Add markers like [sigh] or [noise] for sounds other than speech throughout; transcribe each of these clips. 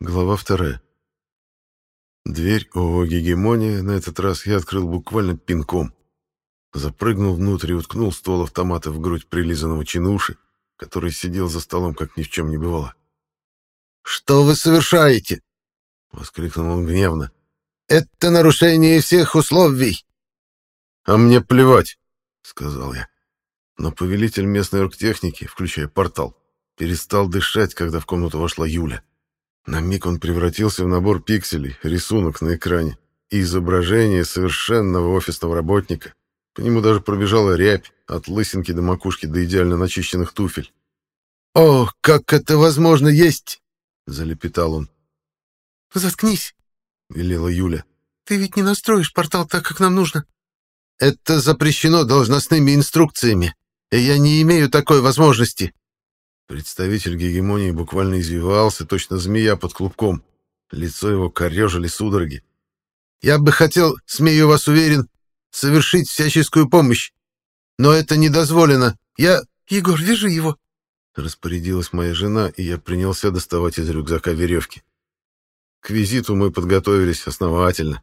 Глава вторая. Дверь ООО «Гегемония» на этот раз я открыл буквально пинком. Запрыгнул внутрь и уткнул ствол автомата в грудь прилизанного чинуши, который сидел за столом, как ни в чем не бывало. «Что вы совершаете?» — воскликнул он гневно. «Это нарушение всех условий!» «А мне плевать!» — сказал я. Но повелитель местной оргтехники, включая портал, перестал дышать, когда в комнату вошла Юля. На миг он превратился в набор пикселей, рисунок на экране и изображение совершенного офисного работника. По нему даже пробежала рябь от лысинки до макушки до идеально начищенных туфель. «О, как это возможно есть!» — залепетал он. «Заткнись!» — велела Юля. «Ты ведь не настроишь портал так, как нам нужно». «Это запрещено должностными инструкциями, и я не имею такой возможности», Представитель гегемонии буквально извивался, точно змея под клубком. Лицо его корежили судороги. «Я бы хотел, смею вас уверен, совершить всяческую помощь. Но это не дозволено. Я...» «Егор, вяжи его!» Распорядилась моя жена, и я принялся доставать из рюкзака веревки. К визиту мы подготовились основательно.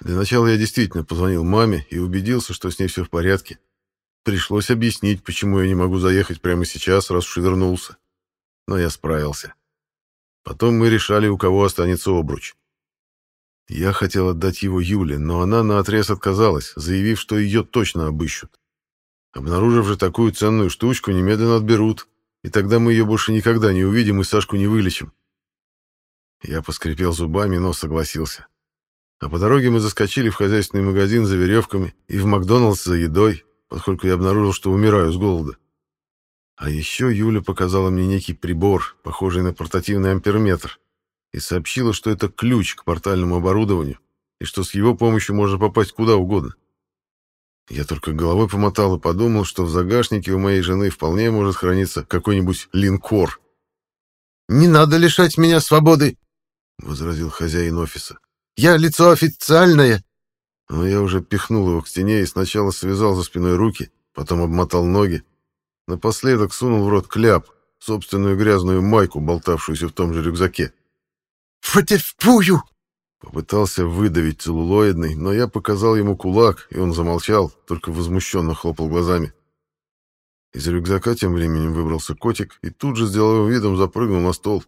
Для начала я действительно позвонил маме и убедился, что с ней все в порядке. Пришлось объяснить, почему я не могу заехать прямо сейчас, раз уж и вернулся. Но я справился. Потом мы решали, у кого останется обруч. Я хотел отдать его Юле, но она наотрез отказалась, заявив, что ее точно обыщут. Обнаружив же такую ценную штучку, немедленно отберут, и тогда мы ее больше никогда не увидим и Сашку не вылечим. Я поскрипел зубами, но согласился. А по дороге мы заскочили в хозяйственный магазин за веревками и в Макдоналдс за едой, поскольку я обнаружил, что умираю с голода. А еще Юля показала мне некий прибор, похожий на портативный амперметр, и сообщила, что это ключ к портальному оборудованию, и что с его помощью можно попасть куда угодно. Я только головой помотал и подумал, что в загашнике у моей жены вполне может храниться какой-нибудь линкор. «Не надо лишать меня свободы», — возразил хозяин офиса. «Я лицо официальное, но я уже пихнул его к стене и сначала связал за спиной руки, потом обмотал ноги. Напоследок сунул в рот кляп, собственную грязную майку, болтавшуюся в том же рюкзаке. «Фатевпую!» Попытался выдавить целлулоидный, но я показал ему кулак, и он замолчал, только возмущенно хлопал глазами. Из рюкзака тем временем выбрался котик и тут же с деловым видом запрыгнул на стол.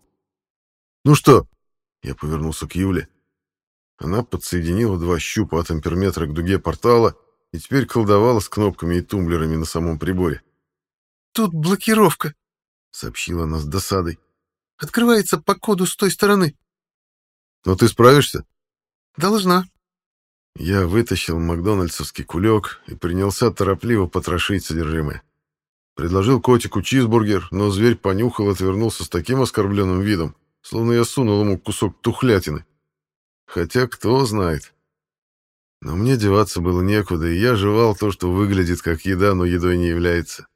«Ну что?» Я повернулся к Юле. Она подсоединила два щупа от амперметра к дуге портала и теперь колдовала с кнопками и тумблерами на самом приборе. «Тут блокировка», — сообщила она с досадой. «Открывается по коду с той стороны». «Но ты справишься?» «Должна». Я вытащил макдональдсовский кулек и принялся торопливо потрошить содержимое. Предложил котику чизбургер, но зверь понюхал и отвернулся с таким оскорбленным видом, словно я сунул ему кусок тухлятины. Хотя кто знает. Но мне деваться было некуда, и я жевал то, что выглядит как еда, но едой не является.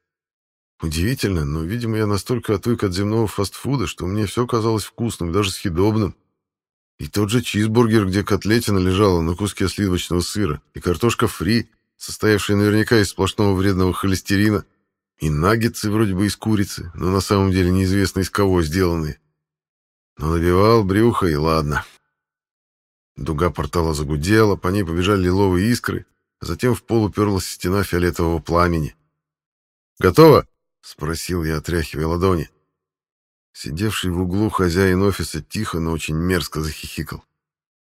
Удивительно, но, видимо, я настолько отвык от земного фастфуда, что мне все казалось вкусным, даже съедобным. И тот же чизбургер, где котлетина лежала на куске сливочного сыра, и картошка фри, состоявшая наверняка из сплошного вредного холестерина, и наггетсы вроде бы из курицы, но на самом деле неизвестно из кого сделанные. Но набивал брюхо, и ладно. Дуга портала загудела, по ней побежали лиловые искры, а затем в пол уперлась стена фиолетового пламени. «Готово?» — спросил я, отряхивая ладони. Сидевший в углу хозяин офиса тихо, но очень мерзко захихикал.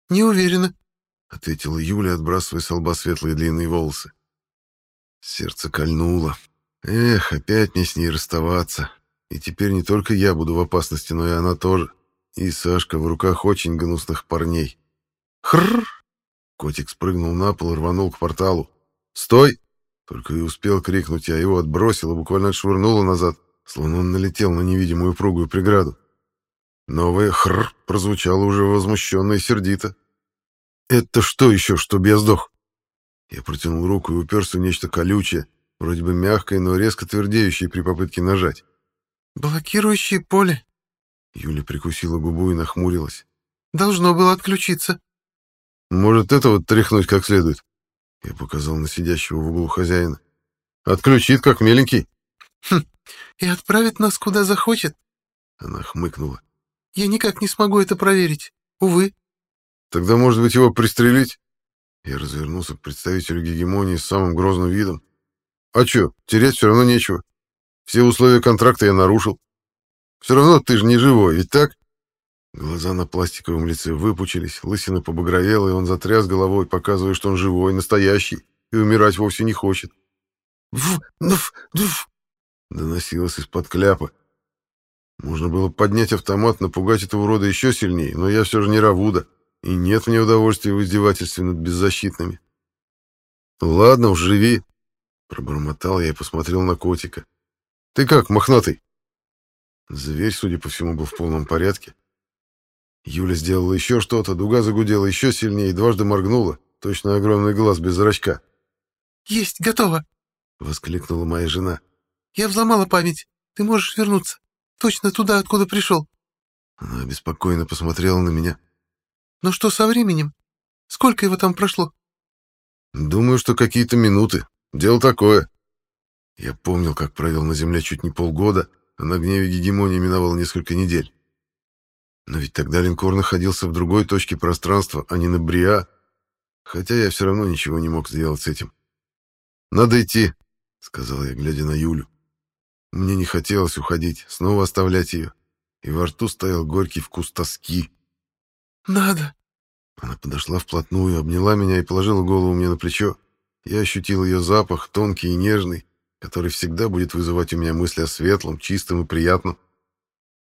«Не уверена», — ответила Юля, отбрасывая с лба светлые длинные волосы. Сердце кольнуло. Эх, опять мне с ней расставаться. И теперь не только я буду в опасности, но и она тоже. И Сашка в руках очень гнусных парней. Хрррр! Котик спрыгнул на пол и рванул к порталу. «Стой!» Только и успел крикнуть, а его отбросило, буквально отшвырнуло назад, словно он налетел на невидимую упругую преграду. Новое «хрррр» прозвучало уже возмущенно и сердито. «Это что еще, чтобы я сдох?» Я протянул руку и уперся в нечто колючее, вроде бы мягкое, но резко твердеющее при попытке нажать. «Блокирующее поле». Юля прикусила губу и нахмурилась. «Должно было отключиться». Может, это вот тряхнуть как следует? Я показал на сидящего в углу хозяина. Отключит, как миленький. Хм, и отправит нас куда захочет. Она хмыкнула. Я никак не смогу это проверить. Увы. Тогда, может быть, его пристрелить? Я развернулся к представителю гегемонии с самым грозным видом. А чё, терять все равно нечего. Все условия контракта я нарушил. Все равно ты же не живой, ведь так? Глаза на пластиковом лице выпучились, лысина побагровела, и он затряс головой, показывая, что он живой, настоящий, и умирать вовсе не хочет. «Вф, нф, дф!» доносилось из-под кляпа. Можно было поднять автомат, напугать этого урода еще сильнее, но я все же не Равуда, и нет мне удовольствия в издевательстве над беззащитными. «Ладно уж, живи», — пробормотал я и посмотрел на котика. «Ты как, мохнатый?» Зверь, судя по всему, был в полном порядке. Юля сделала еще что-то, дуга загудела еще сильнее и дважды моргнула, точно огромный глаз без зрачка. «Есть, готово!» — воскликнула моя жена. «Я взломала память. Ты можешь вернуться. Точно туда, откуда пришел». Она беспокойно посмотрела на меня. «Ну что со временем? Сколько его там прошло?» «Думаю, что какие-то минуты. Дело такое». Я помнил, как провел на Земле чуть не полгода, а на гневе гегемонии миновало несколько недель. Но ведь тогда линкор находился в другой точке пространства, а не на Бриа, хотя я все равно ничего не мог сделать с этим. «Надо идти», — сказал я, глядя на Юлю. Мне не хотелось уходить, снова оставлять ее, и во рту стоял горький вкус тоски. «Надо». Она подошла вплотную, обняла меня и положила голову мне на плечо. Я ощутил ее запах, тонкий и нежный, который всегда будет вызывать у меня мысли о светлом, чистом и приятном.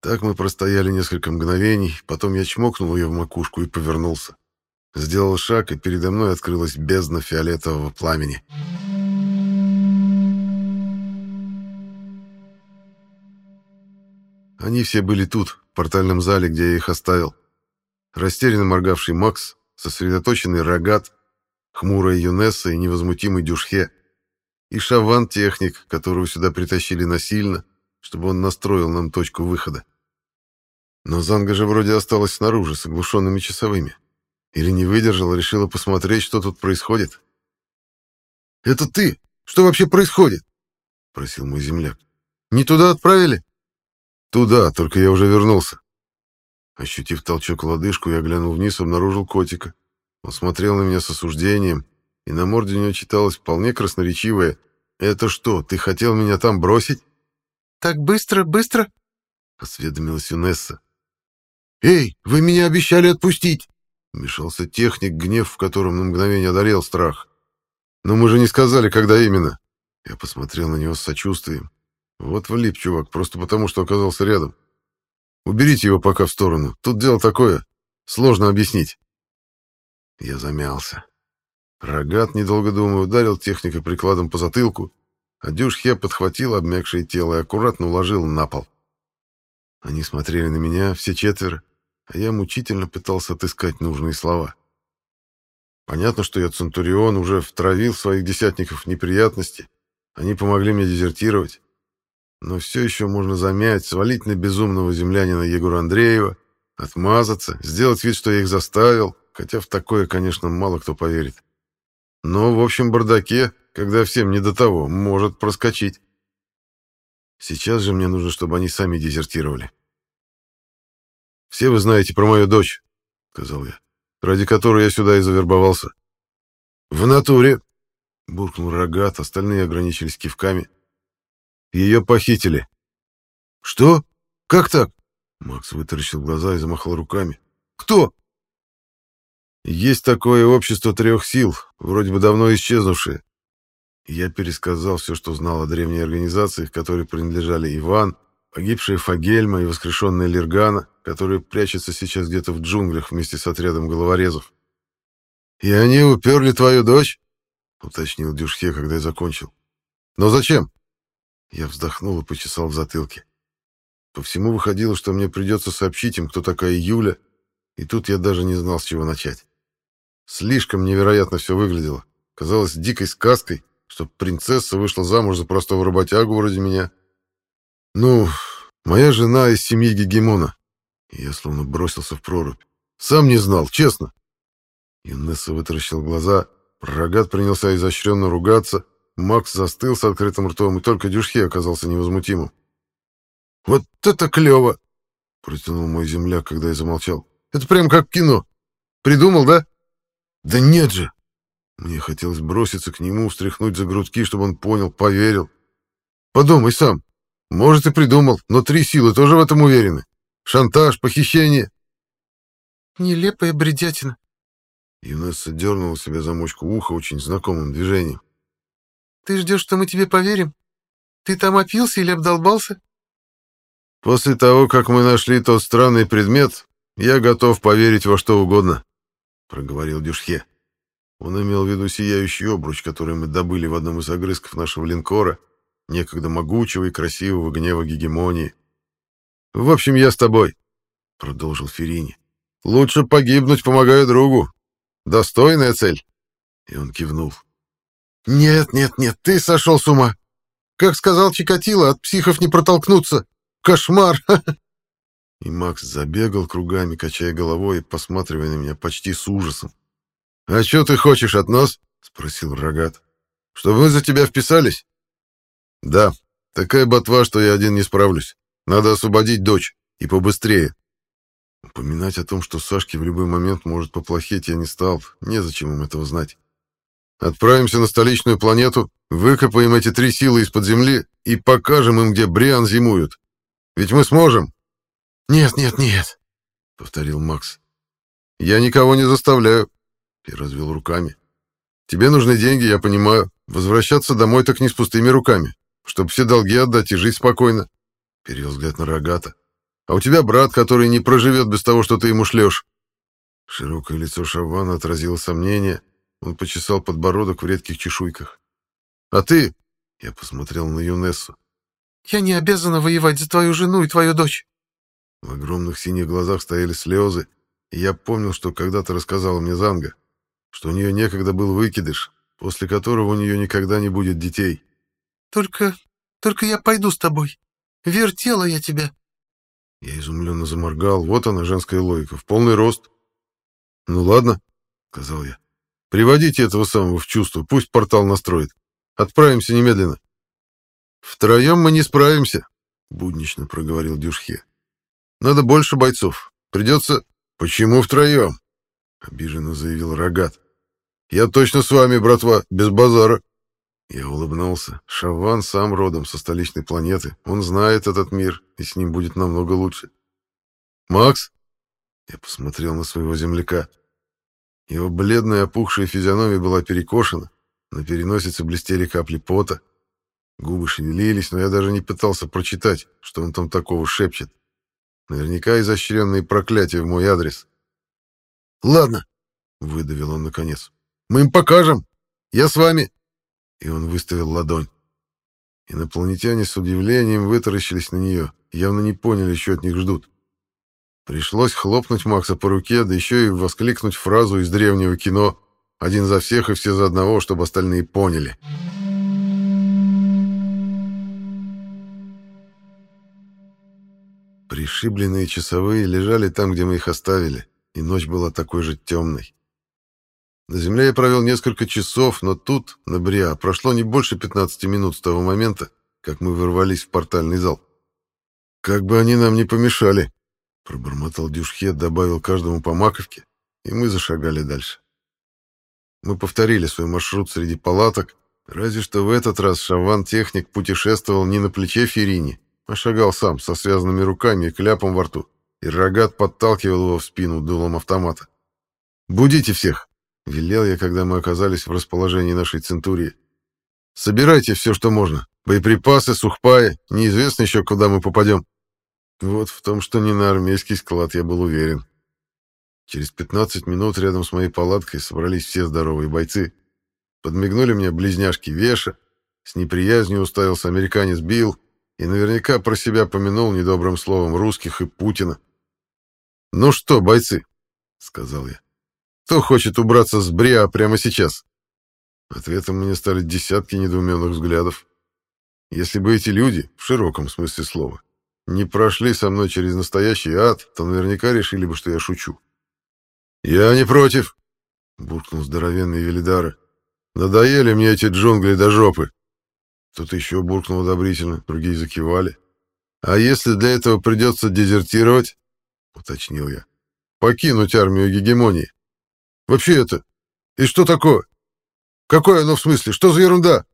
Так мы простояли несколько мгновений, потом я чмокнул ее в макушку и повернулся. Сделал шаг, и передо мной открылась бездна фиолетового пламени. Они все были тут, в портальном зале, где я их оставил. Растерянно моргавший Макс, сосредоточенный Рогат, хмурая Юнесса и невозмутимый Дюшхе, и Шаван-техник, которого сюда притащили насильно, чтобы он настроил нам точку выхода. Но Занга же вроде осталась снаружи с оглушенными часовыми. Или не выдержала, решила посмотреть, что тут происходит. «Это ты? Что вообще происходит?» — просил мой земляк. «Не туда отправили?» «Туда, только я уже вернулся». Ощутив толчок лодыжку, я глянул вниз, обнаружил котика. Он смотрел на меня с осуждением, и на морде у него читалось вполне красноречивое «Это что, ты хотел меня там бросить?» «Так быстро, быстро?» — осведомилась Юнесса. «Эй, вы меня обещали отпустить!» Вмешался техник, гнев в котором на мгновение одолел страх. «Но мы же не сказали, когда именно!» Я посмотрел на него с сочувствием. Вот влип, чувак, просто потому, что оказался рядом. Уберите его пока в сторону. Тут дело такое. Сложно объяснить. Я замялся. Рогат, недолго думая, ударил техника прикладом по затылку, а Дюшхе подхватил обмякшее тело и аккуратно уложил на пол. Они смотрели на меня, все четверо, а я мучительно пытался отыскать нужные слова. Понятно, что я Центурион уже втравил своих десятников в неприятности, они помогли мне дезертировать, но все еще можно замять, свалить на безумного землянина Егора Андреева, отмазаться, сделать вид, что я их заставил, хотя в такое, конечно, мало кто поверит. Но в общем бардаке, когда всем не до того, может проскочить. Сейчас же мне нужно, чтобы они сами дезертировали. «Все вы знаете про мою дочь», — сказал я, — «ради которой я сюда и завербовался». «В натуре», — буркнул Рогат, остальные ограничились кивками. «Ее похитили». «Что? Как так?» Макс вытаращил глаза и замахал руками. «Кто?» «Есть такое общество трех сил, вроде бы давно исчезнувшее. Я пересказал все, что знал о древней организации, которой принадлежали Иван, погибшая Фагельма и воскрешенная Лергана, которая прячется сейчас где-то в джунглях вместе с отрядом головорезов. «И они уперли твою дочь?» — уточнил Дюшхе, когда я закончил. «Но зачем?» Я вздохнул и почесал в затылке. По всему выходило, что мне придется сообщить им, кто такая Юля, и тут я даже не знал, с чего начать. Слишком невероятно все выглядело. Казалось дикой сказкой, чтоб принцесса вышла замуж за простого работягу вроде меня. Ну, моя жена из семьи Гегемона. я словно бросился в прорубь. Сам не знал, честно. Инесса вытаращил глаза, Рогат принялся изощренно ругаться, Макс застыл с открытым ртом, и только Дюшхе оказался невозмутимым. «Вот это клево!» — протянул мой земляк, когда я замолчал. «Это прям как кино. Придумал, да?» «Да нет же!» Мне хотелось броситься к нему, встряхнуть за грудки, чтобы он понял, поверил. «Подумай сам. Может, и придумал, но три силы тоже в этом уверены. Шантаж, похищение». «Нелепая бредятина». Юнесса дернула себя замочку уха очень знакомым движением. «Ты ждешь, что мы тебе поверим? Ты там опился или обдолбался?» «После того, как мы нашли тот странный предмет, я готов поверить во что угодно», — проговорил Дюшхе. Он имел в виду сияющий обруч, который мы добыли в одном из огрызков нашего линкора, некогда могучего и красивого гнева гегемонии. «В общем, я с тобой», — продолжил Ферини. «Лучше погибнуть, помогая другу. Достойная цель». И он кивнул. «Нет, нет, нет, ты сошел с ума. Как сказал Чикатило, от психов не протолкнуться. Кошмар!» [laughs] И Макс забегал кругами, качая головой и посматривая на меня почти с ужасом. «А что ты хочешь от нас?» — спросил Рогат. «Чтобы мы за тебя вписались?» «Да, такая ботва, что я один не справлюсь. Надо освободить дочь, и побыстрее». Упоминать о том, что Сашке в любой момент может поплохеть, я не стал. Незачем им этого знать. Отправимся на столичную планету, выкопаем эти три силы из-под земли и покажем им, где Бриан зимуют. Ведь мы сможем. «Нет, нет, нет», — повторил Макс. «Я никого не заставляю и развел руками. «Тебе нужны деньги, я понимаю. Возвращаться домой так не с пустыми руками. Чтобы все долги отдать и жить спокойно». Перевел взгляд на Рогата. «А у тебя брат, который не проживет без того, что ты ему шлешь». Широкое лицо Шавана отразило сомнение. Он почесал подбородок в редких чешуйках. «А ты?» — я посмотрел на Юнессу. «Я не обязана воевать за твою жену и твою дочь». В огромных синих глазах стояли слезы, и я помнил, что когда-то рассказала мне Занга что у нее некогда был выкидыш, после которого у нее никогда не будет детей. «Только... только я пойду с тобой. Вертела я тебя». Я изумленно заморгал. Вот она, женская логика, в полный рост. «Ну ладно», — сказал я. «Приводите этого самого в чувство, пусть портал настроит. Отправимся немедленно». «Втроем мы не справимся», — буднично проговорил Дюшхе. «Надо больше бойцов. Придется...» «Почему втроем?» — обиженно заявил Рогат. «Я точно с вами, братва, без базара». Я улыбнулся. Шаван сам родом со столичной планеты. Он знает этот мир, и с ним будет намного лучше. «Макс?» Я посмотрел на своего земляка. Его бледная опухшая физиономия была перекошена, на переносице блестели капли пота. Губы шевелились, но я даже не пытался прочитать, что он там такого шепчет. Наверняка изощренные проклятия в мой адрес. «Ладно», — выдавил он наконец. «Мы им покажем. Я с вами». И он выставил ладонь. Инопланетяне с удивлением вытаращились на нее, явно не поняли, что от них ждут. Пришлось хлопнуть Макса по руке, да еще и воскликнуть фразу из древнего кино «Один за всех и все за одного», чтобы остальные поняли. Пришибленные часовые лежали там, где мы их оставили, и ночь была такой же темной. На земле я провел несколько часов, но тут, на Бриа, прошло не больше 15 минут с того момента, как мы ворвались в портальный зал. «Как бы они нам не помешали!» — пробормотал Дюшхет, добавил каждому по маковке, и мы зашагали дальше. Мы повторили свой маршрут среди палаток, разве что в этот раз Шаван-техник путешествовал не на плече Ферини, а шагал сам, со связанными руками и кляпом во рту и рогат подталкивал его в спину дулом автомата. «Будите всех!» — велел я, когда мы оказались в расположении нашей центурии. «Собирайте все, что можно. Боеприпасы, сухпаи. Неизвестно еще, куда мы попадем». Вот в том, что не на армейский склад, я был уверен. Через 15 минут рядом с моей палаткой собрались все здоровые бойцы. Подмигнули мне близняшки Веша, с неприязнью уставился американец Билл и наверняка про себя помянул недобрым словом русских и Путина. «Ну что, бойцы?» — сказал я. «Кто хочет убраться с Бриа прямо сейчас?» Ответом мне стали десятки недоуменных взглядов. Если бы эти люди, в широком смысле слова, не прошли со мной через настоящий ад, то наверняка решили бы, что я шучу. «Я не против», — буркнул здоровенный Велидара. «Надоели мне эти джунгли до жопы». Кто-то еще буркнул одобрительно, другие закивали. А если для этого придется дезертировать, уточнил я, покинуть армию гегемонии? Вообще это... И что такое? Какое оно в смысле? Что за ерунда?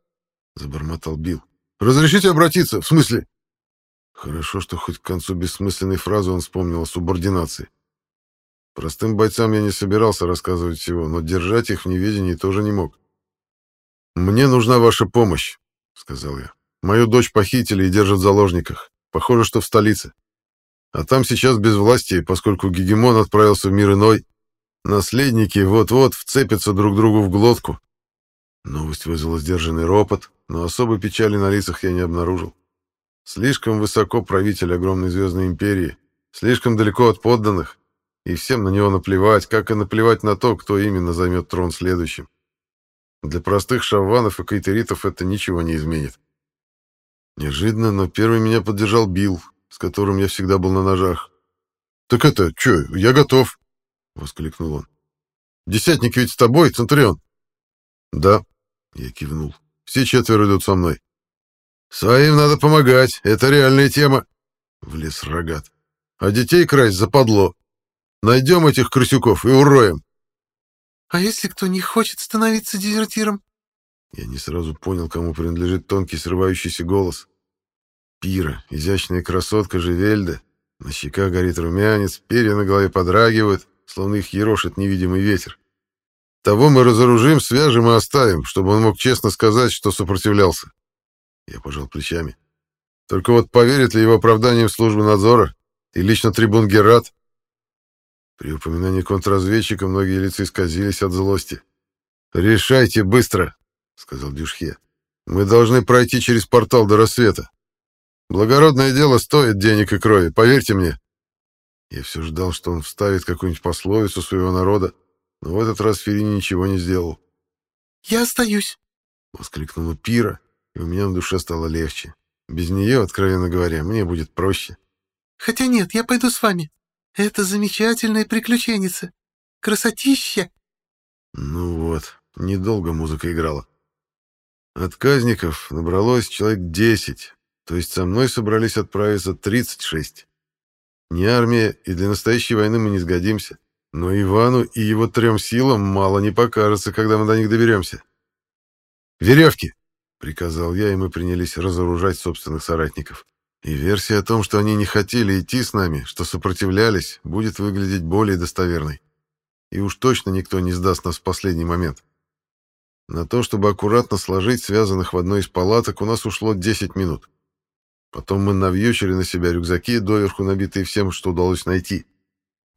Забормотал Билл. Разрешите обратиться? В смысле? Хорошо, что хоть к концу бессмысленной фразы он вспомнил о субординации. Простым бойцам я не собирался рассказывать всего, но держать их в неведении тоже не мог. «Мне нужна ваша помощь», — сказал я. «Мою дочь похитили и держат в заложниках. Похоже, что в столице. А там сейчас безвластие, поскольку гегемон отправился в мир иной. Наследники вот-вот вцепятся друг другу в глотку». Новость вызвала сдержанный ропот, но особой печали на лицах я не обнаружил. Слишком высоко правитель огромной звездной империи, слишком далеко от подданных, и всем на него наплевать, как и наплевать на то, кто именно займет трон следующим. Для простых шаванов и кайтеритов это ничего не изменит. Неожиданно, но первый меня поддержал Билл, с которым я всегда был на ножах. «Так это, чё, я готов!» — воскликнул он. «Десятник ведь с тобой, Центурион?» «Да», — я кивнул. «Все четверо идут со мной». «Своим надо помогать, это реальная тема», — влез рогат. «А детей красть западло. Найдем этих крысюков и уроем. А если кто не хочет становиться дезертиром? Я не сразу понял, кому принадлежит тонкий срывающийся голос. Пира, изящная красотка Живельда. На щеках горит румянец, перья на голове подрагивают, словно их ерошит невидимый ветер. Того мы разоружим, свяжем и оставим, чтобы он мог честно сказать, что сопротивлялся. Я пожал плечами. Только вот поверит ли его оправданием службы надзора и лично трибун Герат? При упоминании контрразведчика многие лица исказились от злости. «Решайте быстро», — сказал Дюшхе. «Мы должны пройти через портал до рассвета. Благородное дело стоит денег и крови, поверьте мне». Я все ждал, что он вставит какую-нибудь пословицу своего народа, но в этот раз Ферини ничего не сделал. «Я остаюсь», — воскликнула Пира, и у меня на душе стало легче. Без нее, откровенно говоря, мне будет проще. «Хотя нет, я пойду с вами. Это замечательная приключенница. Красотища!» Ну вот, недолго музыка играла. Отказников набралось человек десять, то есть со мной собрались отправиться тридцать шесть. Не армия, и для настоящей войны мы не сгодимся. Но Ивану и его трем силам мало не покажется, когда мы до них доберемся. «Веревки!» — приказал я, и мы принялись разоружать собственных соратников. И версия о том, что они не хотели идти с нами, что сопротивлялись, будет выглядеть более достоверной. И уж точно никто не сдаст нас в последний момент. На то, чтобы аккуратно сложить связанных в одной из палаток, у нас ушло 10 минут. Потом мы навьючили на себя рюкзаки, доверху набитые всем, что удалось найти,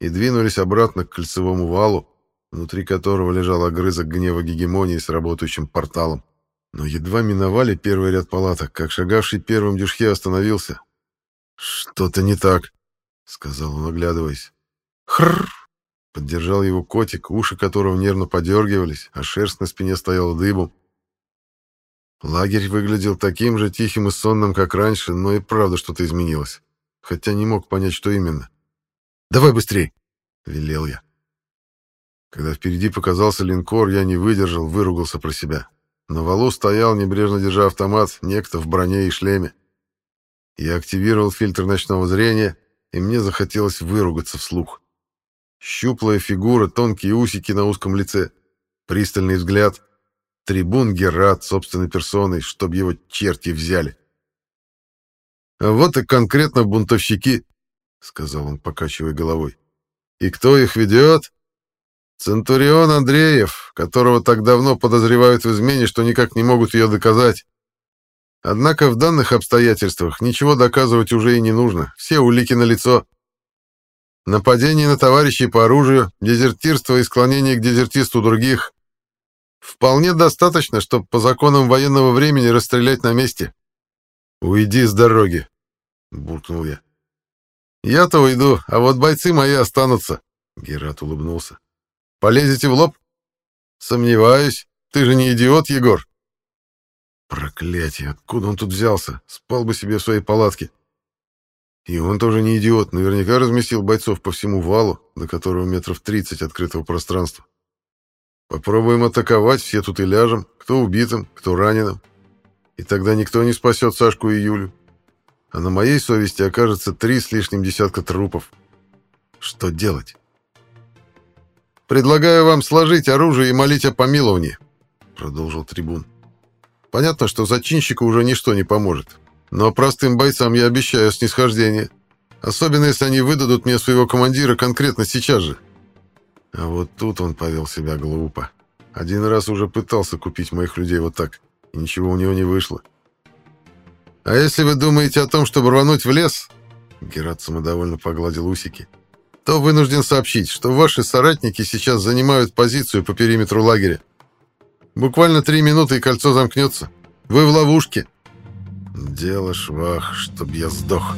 и двинулись обратно к кольцевому валу, внутри которого лежал огрызок гнева гегемонии с работающим порталом. Но едва миновали первый ряд палаток, как шагавший первым Дюшхе остановился. «Что-то не так», — сказал он, оглядываясь. «Хрррр!» — поддержал его котик, уши которого нервно подергивались, а шерсть на спине стояла дыбом. Лагерь выглядел таким же тихим и сонным, как раньше, но и правда что-то изменилось, хотя не мог понять, что именно. «Давай быстрей!» — велел я. Когда впереди показался линкор, я не выдержал, выругался про себя. На валу стоял, небрежно держа автомат, некто в броне и шлеме. Я активировал фильтр ночного зрения, и мне захотелось выругаться вслух. Щуплая фигура, тонкие усики на узком лице, пристальный взгляд. Трибун Герат собственной персоной, чтоб его черти взяли. «А вот и конкретно бунтовщики», — сказал он, покачивая головой. «И кто их ведет? Центурион Андреев, которого так давно подозревают в измене, что никак не могут ее доказать. Однако в данных обстоятельствах ничего доказывать уже и не нужно, все улики налицо. Нападение на товарищей по оружию, дезертирство и склонение к дезертисту других. Вполне достаточно, чтобы по законам военного времени расстрелять на месте. «Уйди с дороги», — буркнул я. «Я-то уйду, а вот бойцы мои останутся», — Герат улыбнулся. Полезете в лоб? Сомневаюсь. Ты же не идиот, Егор. Проклятие, откуда он тут взялся? Спал бы себе в своей палатке. И он тоже не идиот, наверняка разместил бойцов по всему валу, до которого метров 30 открытого пространства. Попробуем атаковать, все тут и ляжем, кто убитым, кто раненым. И тогда никто не спасет Сашку и Юлю. а на моей совести окажется три с лишним десятка трупов. Что делать? «Предлагаю вам сложить оружие и молить о помиловании», — продолжил трибун. «Понятно, что зачинщику уже ничто не поможет, но простым бойцам я обещаю снисхождение, особенно если они выдадут мне своего командира конкретно сейчас же». А вот тут он повел себя глупо. Один раз уже пытался купить моих людей вот так, и ничего у него не вышло. «А если вы думаете о том, чтобы рвануть в лес...» Герат самодовольно погладил усики то вынужден сообщить, что ваши соратники сейчас занимают позицию по периметру лагеря. Буквально три минуты, и кольцо замкнется. Вы в ловушке. Дело швах, чтоб я сдох.